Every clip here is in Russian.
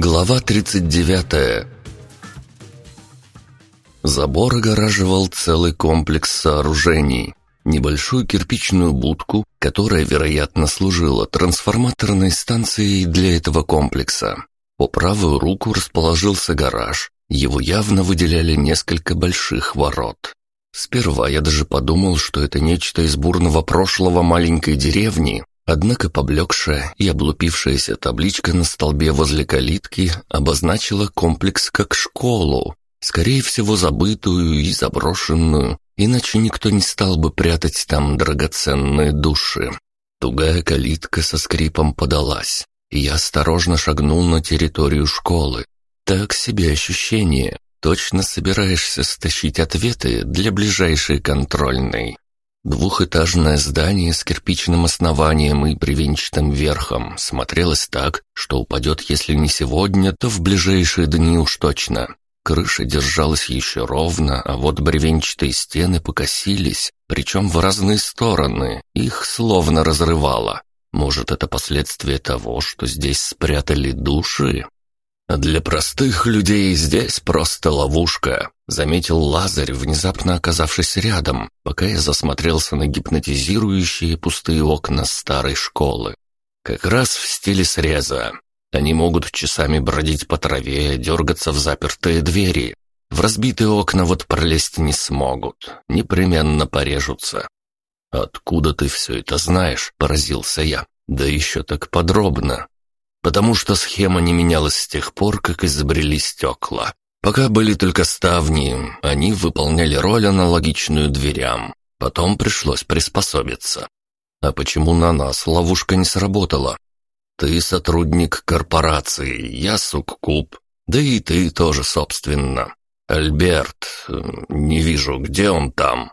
Глава 39 Забор огораживал целый комплекс сооружений. Небольшую кирпичную будку, которая, вероятно, служила трансформаторной станцией для этого комплекса. По правую руку расположился гараж. Его явно выделяли несколько больших ворот. Сперва я даже подумал, что это нечто из бурного прошлого маленькой деревни, Однако поблекшая и облупившаяся табличка на столбе возле калитки обозначила комплекс как школу, скорее всего забытую и заброшенную, иначе никто не стал бы прятать там драгоценные души. Тугая калитка со скрипом подалась, и я осторожно шагнул на территорию школы. Так себе ощущение, точно собираешься стащить ответы для ближайшей контрольной. Двухэтажное здание с кирпичным основанием и привенчатым верхом смотрелось так, что упадет, если не сегодня, то в ближайшие дни уж точно. Крыша держалась еще ровно, а вот бревенчатые стены покосились, причем в разные стороны, их словно разрывало. Может, это последствия того, что здесь спрятали души? Для простых людей здесь просто ловушка, заметил Лазарь, внезапно оказавшись рядом, пока я засмотрелся на гипнотизирующие пустые окна старой школы. Как раз в стиле среза. Они могут часами бродить по траве, дергаться в запертые двери. В разбитые окна вот пролезть не смогут, непременно порежутся. «Откуда ты все это знаешь?» – поразился я. «Да еще так подробно потому что схема не менялась с тех пор, как изобрели стекла. Пока были только ставни, они выполняли роль аналогичную дверям. Потом пришлось приспособиться. А почему на нас ловушка не сработала? Ты сотрудник корпорации, я суккуб, да и ты тоже, собственно. Альберт, не вижу, где он там?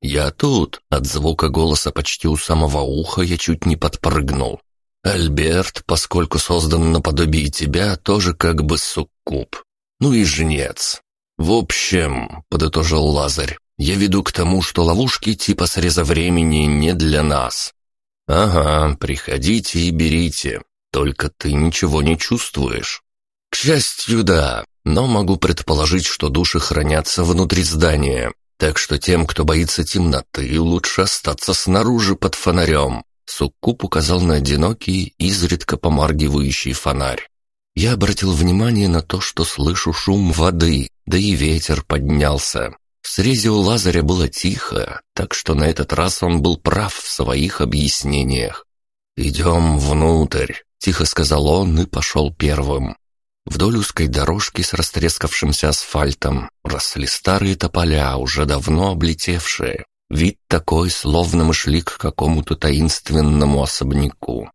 Я тут. От звука голоса почти у самого уха я чуть не подпрыгнул. Альберт, поскольку создан наподобие тебя, тоже как бы суккуб. Ну и жнец. В общем, подытожил Лазарь, я веду к тому, что ловушки типа среза времени не для нас. Ага, приходите и берите. Только ты ничего не чувствуешь. К счастью, да, но могу предположить, что души хранятся внутри здания. Так что тем, кто боится темноты, лучше остаться снаружи под фонарем. Суккуб указал на одинокий, изредка помаргивающий фонарь. Я обратил внимание на то, что слышу шум воды, да и ветер поднялся. В срезе у Лазаря было тихо, так что на этот раз он был прав в своих объяснениях. «Идем внутрь», — тихо сказал он и пошел первым. Вдоль узкой дорожки с растрескавшимся асфальтом росли старые тополя, уже давно облетевшие. Вид такой, словно мы шли к какому-то таинственному особняку.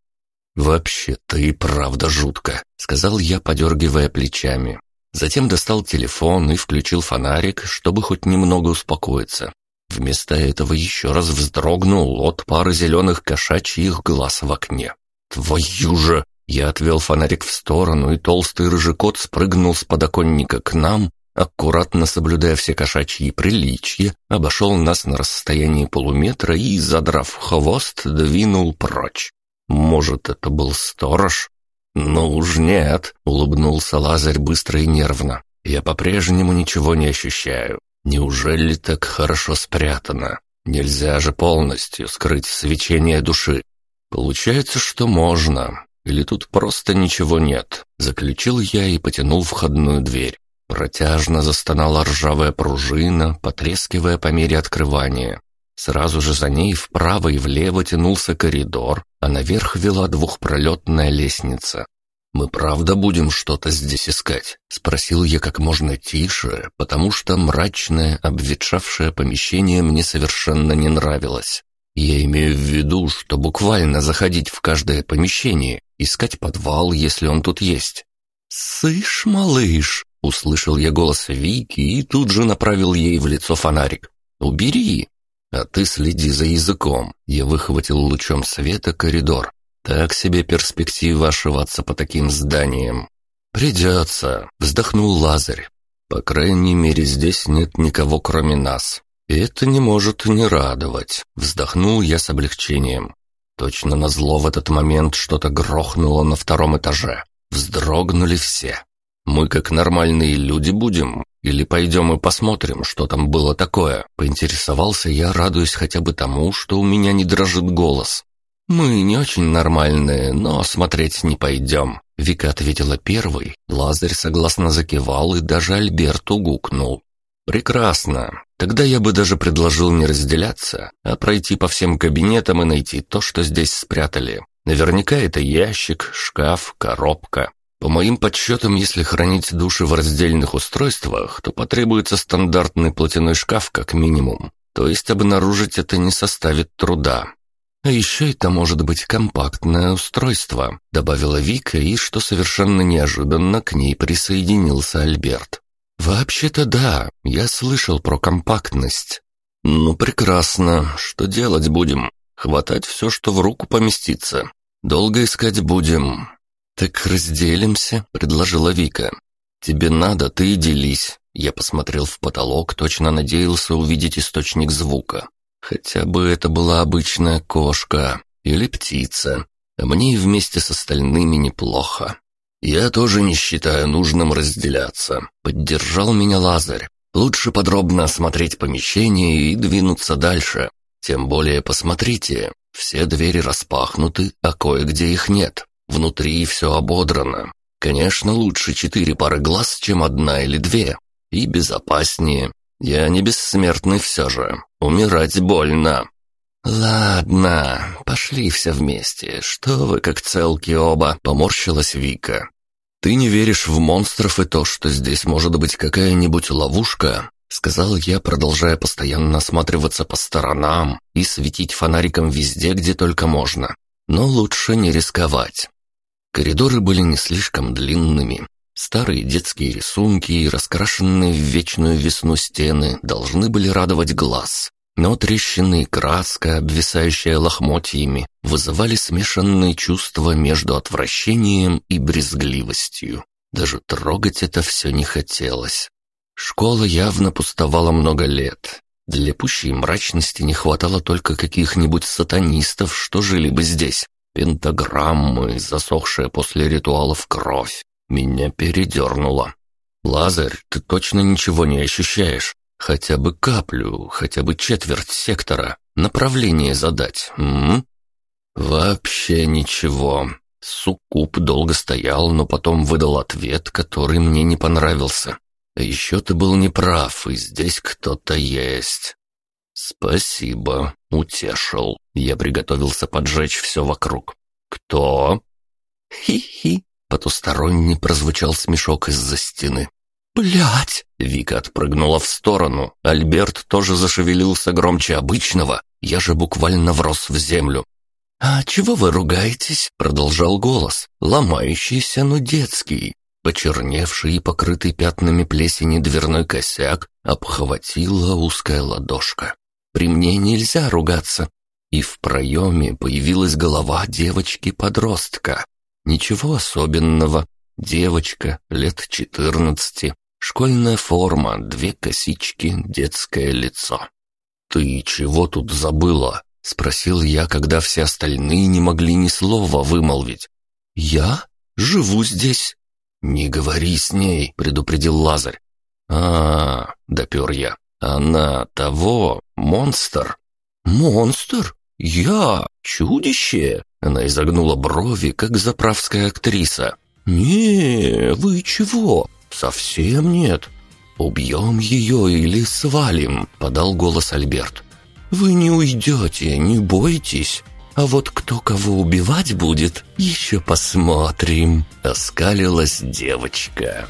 «Вообще-то и правда жутко», — сказал я, подергивая плечами. Затем достал телефон и включил фонарик, чтобы хоть немного успокоиться. Вместо этого еще раз вздрогнул от пары зеленых кошачьих глаз в окне. «Твою же!» Я отвел фонарик в сторону, и толстый рыжий кот спрыгнул с подоконника к нам аккуратно соблюдая все кошачьи приличия, обошел нас на расстоянии полуметра и, задрав хвост, двинул прочь. Может, это был сторож? Ну уж нет, улыбнулся Лазарь быстро и нервно. Я по-прежнему ничего не ощущаю. Неужели так хорошо спрятано? Нельзя же полностью скрыть свечение души. Получается, что можно. Или тут просто ничего нет. Заключил я и потянул входную дверь. Протяжно застонала ржавая пружина, потрескивая по мере открывания. Сразу же за ней вправо и влево тянулся коридор, а наверх вела двухпролетная лестница. «Мы правда будем что-то здесь искать?» — спросил я как можно тише, потому что мрачное, обветшавшее помещение мне совершенно не нравилось. Я имею в виду, что буквально заходить в каждое помещение, искать подвал, если он тут есть. «Сышь, малыш!» Услышал я голос Вики и тут же направил ей в лицо фонарик. «Убери!» «А ты следи за языком!» Я выхватил лучом света коридор. «Так себе перспектива ошиваться по таким зданиям!» «Придется!» — вздохнул Лазарь. «По крайней мере, здесь нет никого, кроме нас. И это не может не радовать!» Вздохнул я с облегчением. Точно назло в этот момент что-то грохнуло на втором этаже. Вздрогнули все. «Мы как нормальные люди будем? Или пойдем и посмотрим, что там было такое?» Поинтересовался я, радуясь хотя бы тому, что у меня не дрожит голос. «Мы не очень нормальные, но смотреть не пойдем», — Вика ответила первой. Лазарь согласно закивал, и даже Альберт угукнул. «Прекрасно. Тогда я бы даже предложил не разделяться, а пройти по всем кабинетам и найти то, что здесь спрятали. Наверняка это ящик, шкаф, коробка. По моим подсчетам, если хранить души в раздельных устройствах, то потребуется стандартный платяной шкаф как минимум. То есть обнаружить это не составит труда. А еще это может быть компактное устройство, добавила Вика, и, что совершенно неожиданно, к ней присоединился Альберт. «Вообще-то да, я слышал про компактность». «Ну, прекрасно. Что делать будем? Хватать все, что в руку поместится. Долго искать будем». «Так разделимся», — предложила Вика. «Тебе надо, ты и делись». Я посмотрел в потолок, точно надеялся увидеть источник звука. Хотя бы это была обычная кошка или птица. А мне и вместе с остальными неплохо. «Я тоже не считаю нужным разделяться», — поддержал меня Лазарь. «Лучше подробно осмотреть помещение и двинуться дальше. Тем более посмотрите, все двери распахнуты, а кое-где их нет. Внутри все ободрано. Конечно, лучше четыре пары глаз, чем одна или две. И безопаснее. Я не бессмертный все же. Умирать больно. «Ладно, пошли все вместе. Что вы, как целки оба?» — поморщилась Вика. «Ты не веришь в монстров и то, что здесь может быть какая-нибудь ловушка?» — сказал я, продолжая постоянно осматриваться по сторонам и светить фонариком везде, где только можно. Но лучше не рисковать. Коридоры были не слишком длинными. Старые детские рисунки и раскрашенные в вечную весну стены должны были радовать глаз. Но трещины и краска, обвисающая лохмотьями, вызывали смешанные чувства между отвращением и брезгливостью. Даже трогать это все не хотелось. Школа явно пустовала много лет. Для пущей мрачности не хватало только каких-нибудь сатанистов, что жили бы здесь. Пентаграммы, засохшая после ритуалов кровь. Меня передернуло. «Лазарь, ты точно ничего не ощущаешь?» Хотя бы каплю, хотя бы четверть сектора. Направление задать, м? Вообще ничего. Суккуб долго стоял, но потом выдал ответ, который мне не понравился. А еще ты был неправ, и здесь кто-то есть. Спасибо, утешил. Я приготовился поджечь все вокруг. Кто? Хи-хи. Потусторонний прозвучал смешок из-за стены. «Блядь!» Вика отпрыгнула в сторону. Альберт тоже зашевелился громче обычного. Я же буквально врос в землю. «А чего вы ругаетесь?» — продолжал голос, ломающийся, но детский. Почерневший и покрытый пятнами плесени дверной косяк обхватила узкая ладошка. «При мне нельзя ругаться». И в проеме появилась голова девочки-подростка. Ничего особенного, Девочка, лет четырнадцати, школьная форма, две косички, детское лицо. «Ты чего тут забыла?» — спросил я, когда все остальные не могли ни слова вымолвить. «Я? Живу здесь». «Не говори с ней», — предупредил Лазарь. а, -а, -а допер я. «Она того, монстр». «Монстр? Я? Чудище?» Она изогнула брови, как заправская актриса. «Не, вы чего? Совсем нет. Убьем ее или свалим», — подал голос Альберт. «Вы не уйдете, не бойтесь. А вот кто кого убивать будет, еще посмотрим», — оскалилась. «Девочка».